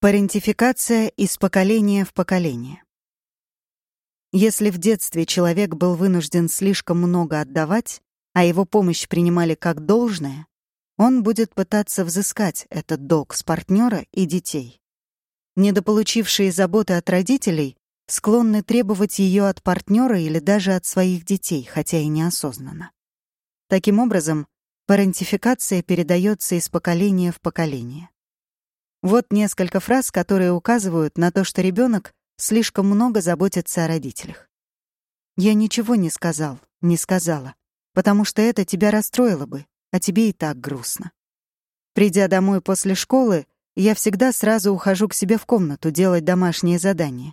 Парентификация из поколения в поколение. Если в детстве человек был вынужден слишком много отдавать, а его помощь принимали как должное, он будет пытаться взыскать этот долг с партнера и детей. Недополучившие заботы от родителей склонны требовать ее от партнера или даже от своих детей, хотя и неосознанно. Таким образом, парентификация передается из поколения в поколение. Вот несколько фраз, которые указывают на то, что ребенок слишком много заботится о родителях. «Я ничего не сказал, не сказала, потому что это тебя расстроило бы, а тебе и так грустно. Придя домой после школы, я всегда сразу ухожу к себе в комнату делать домашние задания.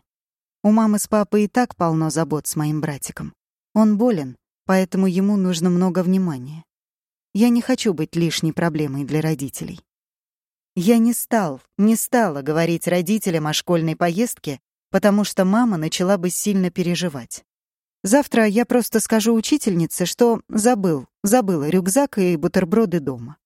У мамы с папой и так полно забот с моим братиком. Он болен, поэтому ему нужно много внимания. Я не хочу быть лишней проблемой для родителей. Я не стал, не стала говорить родителям о школьной поездке, потому что мама начала бы сильно переживать. Завтра я просто скажу учительнице, что забыл, забыла рюкзак и бутерброды дома.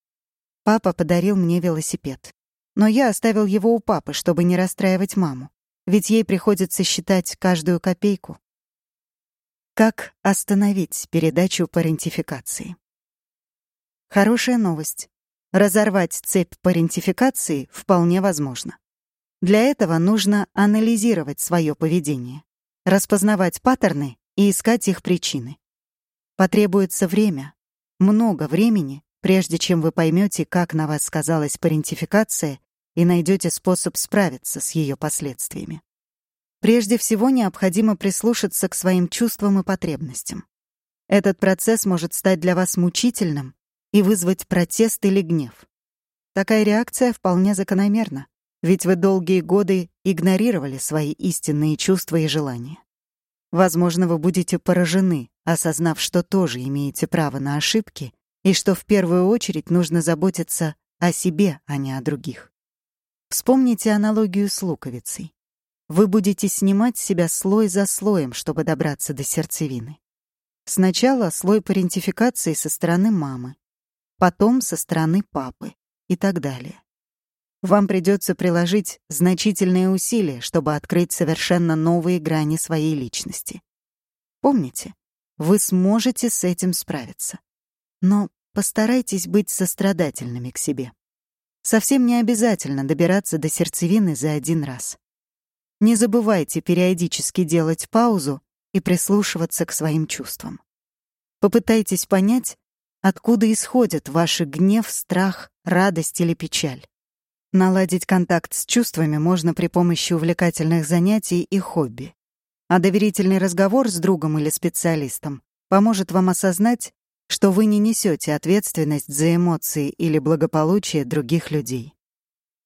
Папа подарил мне велосипед. Но я оставил его у папы, чтобы не расстраивать маму, ведь ей приходится считать каждую копейку. Как остановить передачу парентификации? Хорошая новость. Разорвать цепь парентификации вполне возможно. Для этого нужно анализировать свое поведение, распознавать паттерны и искать их причины. Потребуется время, много времени, прежде чем вы поймете, как на вас сказалась парентификация и найдете способ справиться с ее последствиями. Прежде всего необходимо прислушаться к своим чувствам и потребностям. Этот процесс может стать для вас мучительным, и вызвать протест или гнев. Такая реакция вполне закономерна, ведь вы долгие годы игнорировали свои истинные чувства и желания. Возможно, вы будете поражены, осознав, что тоже имеете право на ошибки и что в первую очередь нужно заботиться о себе, а не о других. Вспомните аналогию с луковицей. Вы будете снимать себя слой за слоем, чтобы добраться до сердцевины. Сначала слой парентификации со стороны мамы, потом со стороны папы и так далее. Вам придется приложить значительные усилия, чтобы открыть совершенно новые грани своей личности. Помните, вы сможете с этим справиться. Но постарайтесь быть сострадательными к себе. Совсем не обязательно добираться до сердцевины за один раз. Не забывайте периодически делать паузу и прислушиваться к своим чувствам. Попытайтесь понять, Откуда исходят ваши гнев, страх, радость или печаль? Наладить контакт с чувствами можно при помощи увлекательных занятий и хобби. А доверительный разговор с другом или специалистом поможет вам осознать, что вы не несете ответственность за эмоции или благополучие других людей.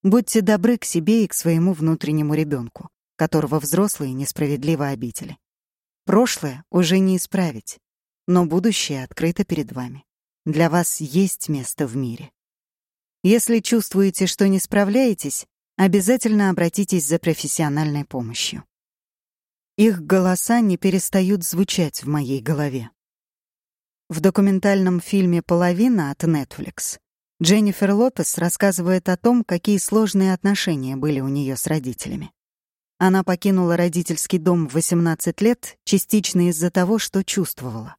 Будьте добры к себе и к своему внутреннему ребенку, которого взрослые несправедливо обидели. Прошлое уже не исправить, но будущее открыто перед вами. Для вас есть место в мире. Если чувствуете, что не справляетесь, обязательно обратитесь за профессиональной помощью. Их голоса не перестают звучать в моей голове. В документальном фильме «Половина» от Netflix Дженнифер Лопес рассказывает о том, какие сложные отношения были у нее с родителями. Она покинула родительский дом в 18 лет частично из-за того, что чувствовала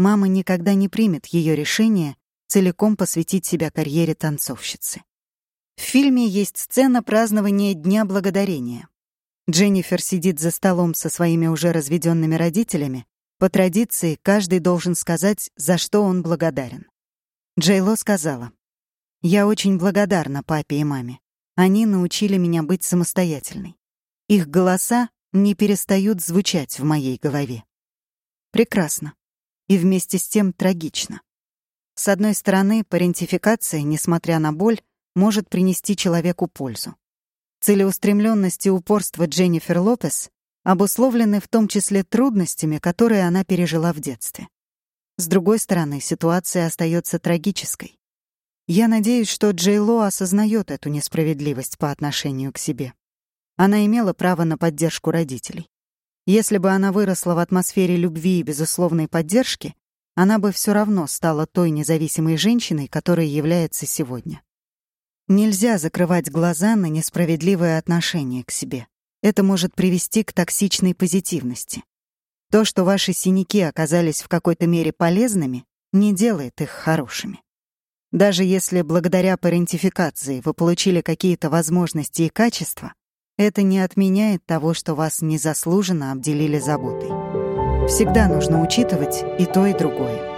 мама никогда не примет ее решение целиком посвятить себя карьере танцовщицы. В фильме есть сцена празднования Дня Благодарения. Дженнифер сидит за столом со своими уже разведенными родителями. По традиции, каждый должен сказать, за что он благодарен. Джейло сказала, «Я очень благодарна папе и маме. Они научили меня быть самостоятельной. Их голоса не перестают звучать в моей голове». Прекрасно и вместе с тем трагично. С одной стороны, парентификация, несмотря на боль, может принести человеку пользу. Целеустремленность и упорство Дженнифер Лопес обусловлены в том числе трудностями, которые она пережила в детстве. С другой стороны, ситуация остается трагической. Я надеюсь, что Джей Ло осознает эту несправедливость по отношению к себе. Она имела право на поддержку родителей. Если бы она выросла в атмосфере любви и безусловной поддержки, она бы все равно стала той независимой женщиной, которой является сегодня. Нельзя закрывать глаза на несправедливое отношение к себе. Это может привести к токсичной позитивности. То, что ваши синяки оказались в какой-то мере полезными, не делает их хорошими. Даже если благодаря парентификации вы получили какие-то возможности и качества, это не отменяет того, что вас незаслуженно обделили заботой. Всегда нужно учитывать и то, и другое.